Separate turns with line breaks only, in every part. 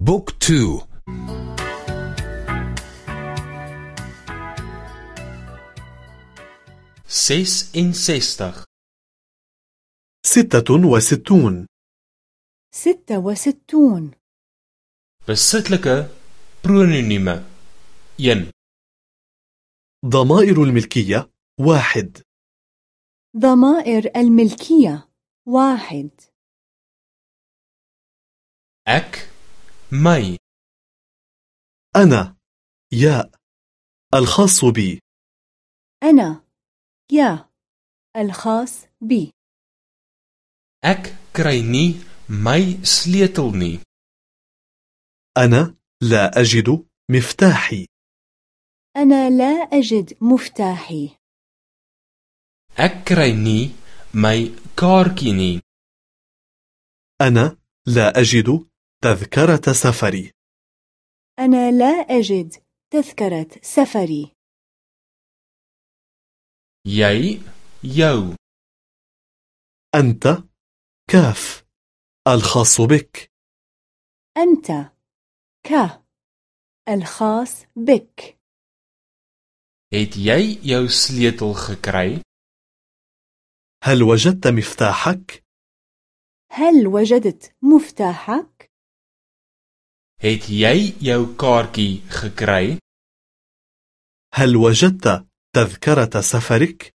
book two.
ses en sestig
ستة وستون.
ستة وستون.
besitlike pronome een.
ضمائر الملكية واحد.
ضمائر الملكية واحد.
ek. my
أنا يا الخاص بي.
أنا يا الخاص بي.
ek kry nie my sleutel nie.
أنا لا أجد مفتاحي.
أنا لا أجد مفتاحي.
ek kry nie my kaartjie nie.
أنا لا أجد تذكرة سفري.
أنا لا أجد تذكرة سفري.
ياي يو
أنت كاف. الخاص بك.
أنت ك الخاص بك.
Het jy jou sleutel gekry?
هل وجدت مفتاحك؟
هل وجدت مفتاحك؟
Het jy jou kaartjie gekry?
هل وجدت تذكرة سفرك؟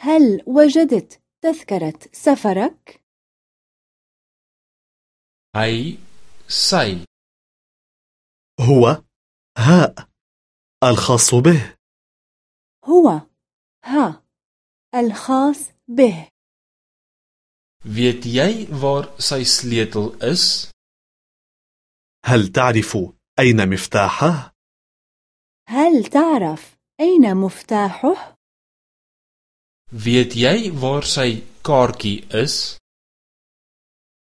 هل وجدت تذكرة سفرك؟
Hy sy
هو هاء الخاص به
هو ها الخاص به
weet jy waar sy sleutel is?
هل تعرف أين مفتاحه؟
هل تعرف أين مفتاحه؟
Weet jy waar sy kaartjie is?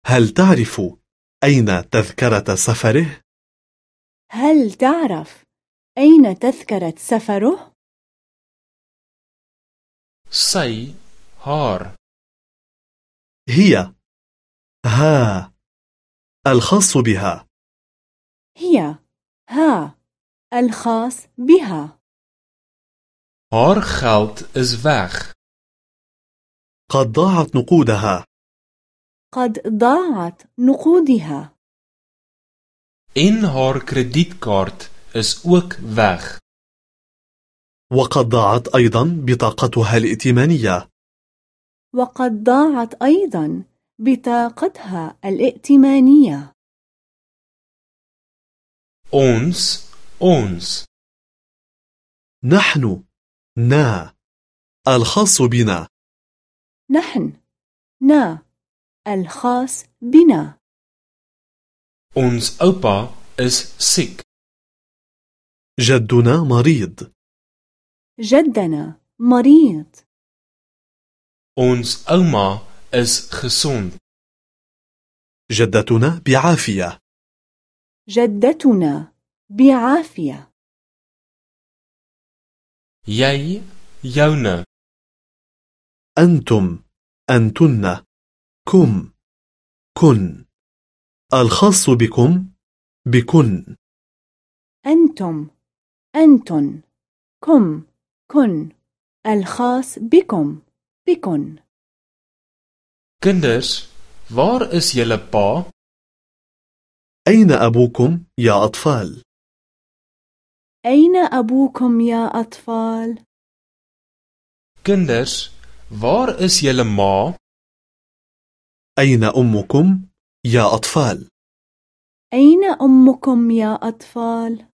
هل تعرف أين تذكرة سفره؟
هل تعرف أين تذكرة سفره؟
Sy haar
هي ها الخاص بها
هي ها الخاص بها.
Haar geld is weg.
قد ضاعت نقودها.
قد ضاعت نقودها.
En haar kredietkaart is ook weg.
وقد ضاعت أيضا بطاقتها الائتمانية.
وقد ضاعت أيضا بطاقتها الائتمانية.
Ons, ons.
نحن نا. الخاص بنا.
نحن نا. الخاص بنا.
Ons oupa is siek.
جدنا مريض.
جدنا مريض.
Ons ouma is gesond.
جدتنا بعافية.
جدتنا بعافية.
Jy, joune.
أنتم أنتن. كم كن. الخاص بكم بكن.
أنتم أنتن. كم كن. الخاص بكم بكن.
Kinders, waar is julle pa?
أين أبوكم يا أطفال؟
أين أبوكم يا أطفال؟
Kinders, waar is julle ma?
أين أمكم يا أطفال؟
أين أمكم يا أطفال؟